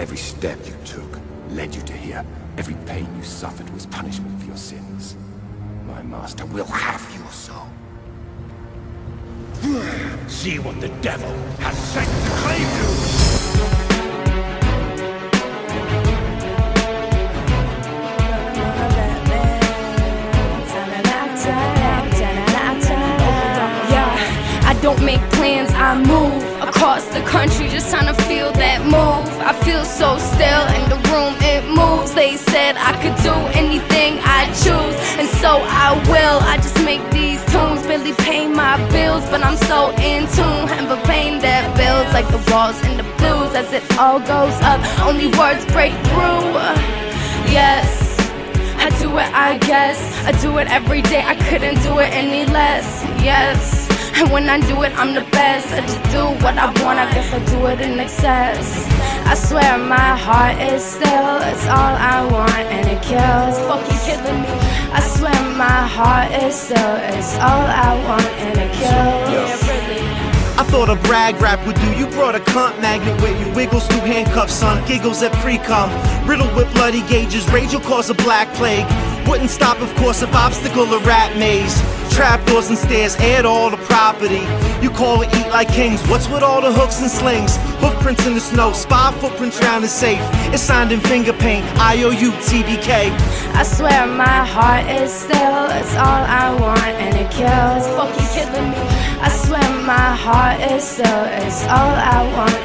Every step you took led you to here. Every pain you suffered was punishment for your sins. My master will have your soul. See what the devil has sent to claim you! Yeah, I don't make plans, I move across the country just trying to feel that move. I feel so still in the room, it moves. They said I could do anything I choose, and so I will. I just make these tunes, barely pay my bills, but I'm so in tune. Have a pain that builds like the walls and the blues as it all goes up. Only words break through. Yes. I do it, I guess. I do it every day, I couldn't do it any less. Yes. And when I do it, I'm the best. I just do what I want, I guess I do it in excess. I swear my heart is still, it's all I want, and it kills. Fucking killing me. I swear my heart is still, it's all I want, and it kills. Yeah. I thought a brag rap would do. You brought a cunt magnet with you. Wiggles through handcuffs, son. Giggles at pre-cum. Riddled with bloody gauges. Rage will cause a black plague. Wouldn't stop, of course, if obstacle a rat maze. Trapdoors and stairs, add all the property. You call it eat like kings. What's with all the hooks and slings? Hoofprints in the snow, spy footprints round and safe. It's signed in finger paint. IOU TBK. I swear my heart is still, it's all I want, and it kills. Fucking killing me. I swear my heart is still, it's all I want.